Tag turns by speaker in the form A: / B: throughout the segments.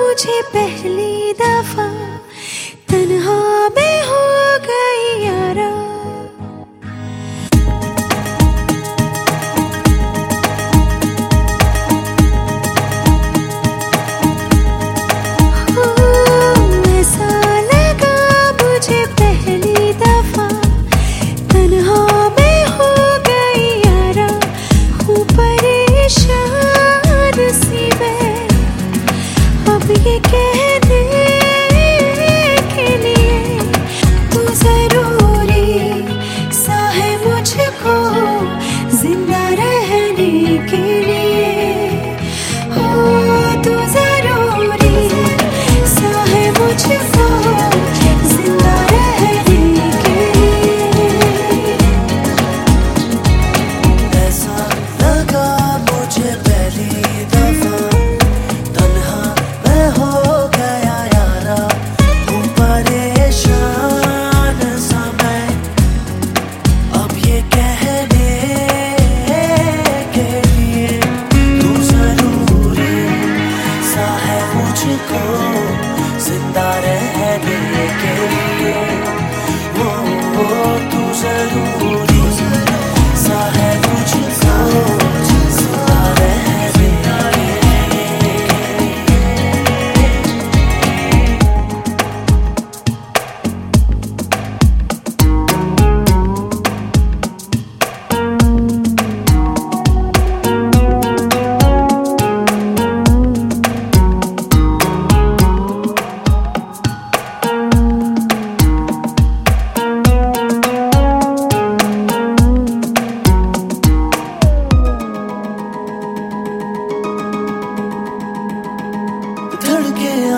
A: मुझे पहली दफ़ा तन्हा में हो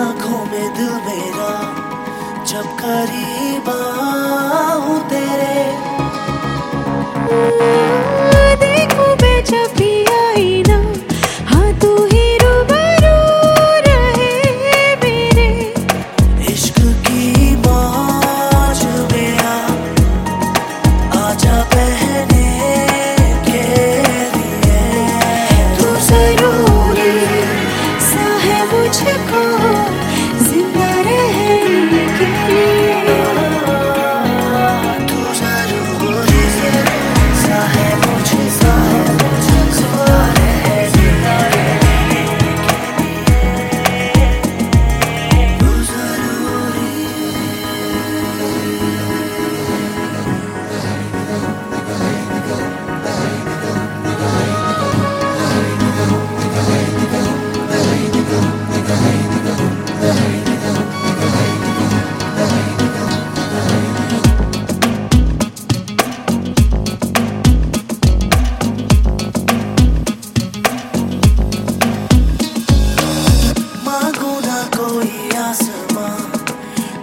B: आँखों में दिल मेरा जब करीबा